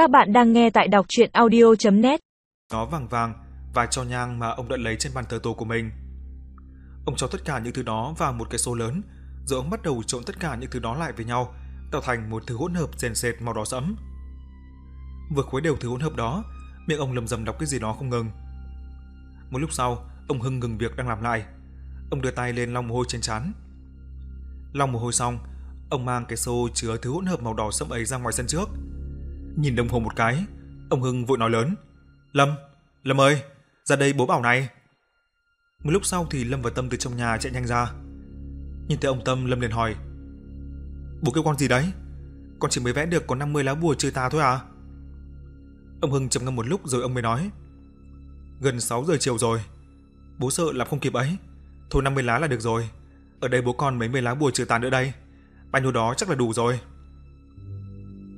Các bạn đang nghe tại đọc chuyện audio.net Nó vàng vàng và cho nhang mà ông đã lấy trên bàn thờ tổ của mình. Ông cho tất cả những thứ đó vào một cái xô lớn, rồi ông bắt đầu trộn tất cả những thứ đó lại với nhau, tạo thành một thứ hỗn hợp sền sệt màu đỏ sẫm. Vừa khuấy đều thứ hỗn hợp đó, miệng ông lầm rầm đọc cái gì đó không ngừng. Một lúc sau, ông Hưng ngừng việc đang làm lại. Ông đưa tay lên lau mồ hôi trên trán. Lau mồ hôi xong, ông mang cái xô chứa thứ hỗn hợp màu đỏ sẫm ấy ra ngoài sân trước. Nhìn đồng hồ một cái, ông Hưng vội nói lớn: "Lâm, Lâm ơi, ra đây bố bảo này." Một lúc sau thì Lâm và Tâm từ trong nhà chạy nhanh ra. Nhìn thấy ông Tâm, Lâm liền hỏi: "Bố kêu con gì đấy? Con chỉ mới vẽ được có 50 lá bùa chơi tà thôi à?" Ông Hưng trầm ngâm một lúc rồi ông mới nói: "Gần 6 giờ chiều rồi, bố sợ làm không kịp ấy, thôi 50 lá là được rồi. Ở đây bố còn mấy mươi lá bùa trừ tà nữa đây, bao nhiêu đó chắc là đủ rồi."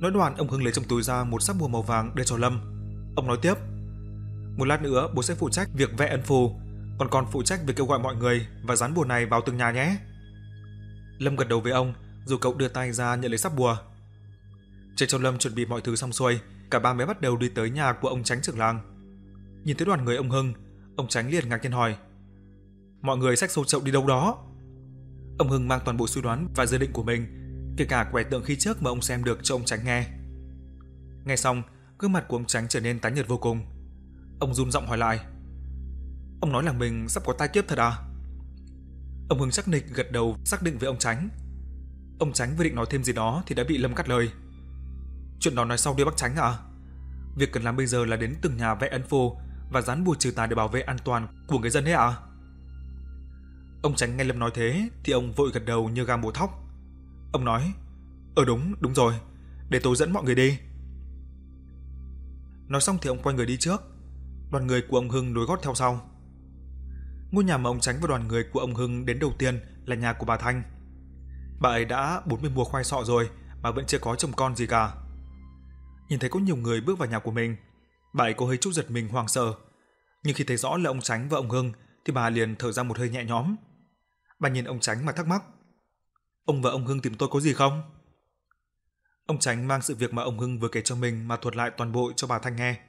Nói đoạn ông Hưng lấy trong túi ra một sắc bùa màu vàng đưa cho Lâm. Ông nói tiếp: "Một lát nữa bố sẽ phụ trách việc vẽ ấn phù, còn còn phụ trách việc kêu gọi mọi người và dán bùa này vào từng nhà nhé." Lâm gật đầu với ông, rồi cậu đưa tay ra nhận lấy sắp bùa. Chờ cho Lâm chuẩn bị mọi thứ xong xuôi, cả ba mới bắt đầu đi tới nhà của ông Tránh trưởng làng. Nhìn thấy đoàn người ông Hưng, ông Tránh liền ngạc nhiên hỏi: "Mọi người xách xô chậu đi đâu đó?" Ông Hưng mang toàn bộ suy đoán và dự định của mình, kể cả quẻ tượng khi trước mà ông xem được cho ông Tránh nghe. Nghe xong, gương mặt của ông Tránh trở nên tái nhợt vô cùng. Ông run giọng hỏi lại: "Ông nói là mình sắp có tai kiếp thật à?" Ông Hưng chắc nịch gật đầu xác định với ông Tránh. Ông Tránh vừa định nói thêm gì đó thì đã bị Lâm cắt lời. Chuyện đó nói sau đi bác Tránh à? Việc cần làm bây giờ là đến từng nhà vẽ ấn phù và dán bùa trừ tà để bảo vệ an toàn của người dân ấy à? Ông Tránh nghe Lâm nói thế thì ông vội gật đầu như gam bổ thóc. Ông nói: "Ờ đúng, đúng rồi, để tôi dẫn mọi người đi." Nói xong thì ông quay người đi trước, đoàn người của ông Hưng nối gót theo sau. Ngôi nhà mà ông Tránh và đoàn người của ông Hưng đến đầu tiên là nhà của bà Thanh. Bà ấy đã 40 mùa khoai sọ rồi mà vẫn chưa có chồng con gì cả. Nhìn thấy có nhiều người bước vào nhà của mình, bà ấy có hơi chút giật mình hoang sợ. Nhưng khi thấy rõ là ông Tránh và ông Hưng thì bà liền thở ra một hơi nhẹ nhõm. Bà nhìn ông Tránh mà thắc mắc. Ông và ông Hưng tìm tôi có gì không? Ông Tránh mang sự việc mà ông Hưng vừa kể cho mình mà thuật lại toàn bộ cho bà Thanh nghe.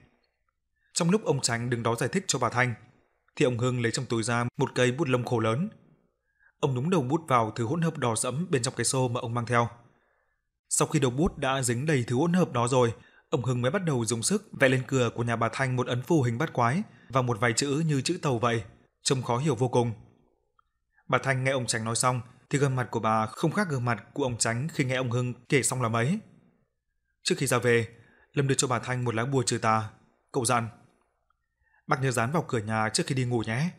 Trong lúc ông Tránh đứng đó giải thích cho bà Thanh, thì ông Hưng lấy trong túi ra một cây bút lông khổ lớn. Ông đúng đầu bút vào thứ hỗn hợp đỏ sẫm bên trong cái xô mà ông mang theo. Sau khi đầu bút đã dính đầy thứ hỗn hợp đó rồi, ông Hưng mới bắt đầu dùng sức vẽ lên cửa của nhà bà Thanh một ấn phù hình bát quái và một vài chữ như chữ tàu vậy, trông khó hiểu vô cùng. Bà Thanh nghe ông Tránh nói xong thì gương mặt của bà không khác gương mặt của ông Tránh khi nghe ông Hưng kể xong là mấy. Trước khi ra về, Lâm đưa cho bà Thanh một lá bùa trừ tà. Cậu dặn: "Bác nhớ dán vào cửa nhà trước khi đi ngủ nhé.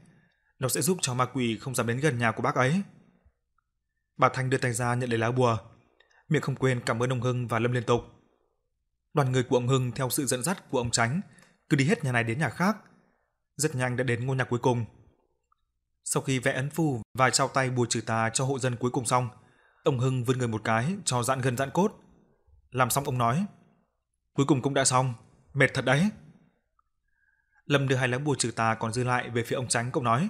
Nó sẽ giúp cho ma quỷ không dám đến gần nhà của bác ấy." Bà Thanh đưa tay ra nhận lấy lá bùa, miệng không quên cảm ơn ông Hưng và Lâm liên tục. Đoàn người của ông Hưng theo sự dẫn dắt của ông Tránh cứ đi hết nhà này đến nhà khác. Rất nhanh đã đến ngôi nhà cuối cùng. Sau khi vẽ ấn phù và trao tay bùa trừ tà cho hộ dân cuối cùng xong, ông Hưng vươn người một cái cho dặn gần dặn cốt. Làm xong ông nói: "Cuối cùng cũng đã xong, mệt thật đấy." Lâm đưa hai lá bùa trừ tà còn dư lại về phía ông Tránh cậu nói: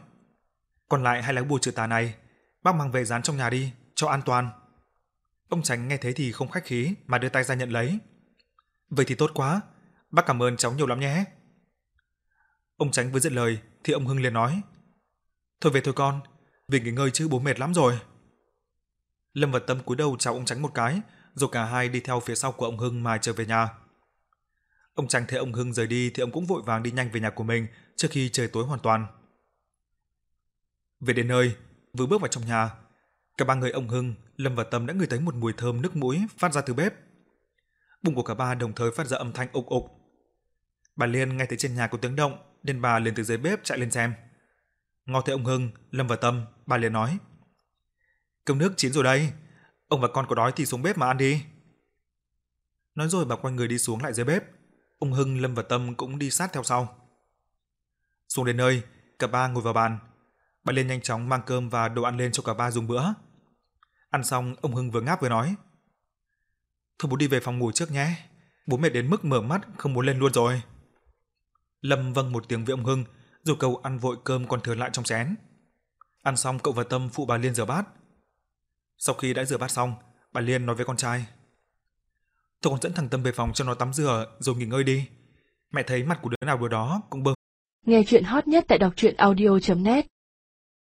"Còn lại hai lá bùa trừ tà này, bác mang về dán trong nhà đi, cho an toàn." Ông Tránh nghe thế thì không khách khí mà đưa tay ra nhận lấy. "Vậy thì tốt quá, bác cảm ơn cháu nhiều lắm nhé." Ông Tránh vừa dứt lời thì ông Hưng liền nói: "Thôi về thôi con, về nghỉ ngơi chứ bố mệt lắm rồi." Lâm và Tâm cúi đầu chào ông Tránh một cái, rồi cả hai đi theo phía sau của ông Hưng mà trở về nhà. Ông Tránh thấy ông Hưng rời đi thì ông cũng vội vàng đi nhanh về nhà của mình trước khi trời tối hoàn toàn. Về đến nơi, vừa bước vào trong nhà, cả ba người ông Hưng, Lâm và Tâm đã ngửi thấy một mùi thơm nước mũi phát ra từ bếp. Bụng của cả ba đồng thời phát ra âm thanh ục ục. Bà Liên nghe thấy trên nhà có tiếng động, nên bà liền từ dưới bếp chạy lên xem. Ngó thấy ông Hưng, Lâm và Tâm, bà liền nói: "Cơm nước chín rồi đây, ông và con có đói thì xuống bếp mà ăn đi." Nói rồi bà quay người đi xuống lại dưới bếp. Ông Hưng, Lâm và Tâm cũng đi sát theo sau. Xuống đến nơi, cả ba ngồi vào bàn. Bà Liên nhanh chóng mang cơm và đồ ăn lên cho cả ba dùng bữa. Ăn xong, ông Hưng vừa ngáp vừa nói: "Thôi bố đi về phòng ngủ trước nhé, bố mệt đến mức mở mắt không muốn lên luôn rồi." Lâm vâng một tiếng với ông Hưng, dù cậu ăn vội cơm còn thừa lại trong chén. Ăn xong cậu và Tâm phụ bà Liên rửa bát. Sau khi đã rửa bát xong, bà Liên nói với con trai: tôi còn dẫn thằng Tâm về phòng cho nó tắm rửa rồi nghỉ ngơi đi. Mẹ thấy mặt của đứa nào đứa đó cũng bơm". Nghe chuyện hot nhất tại đọc truyện audio.net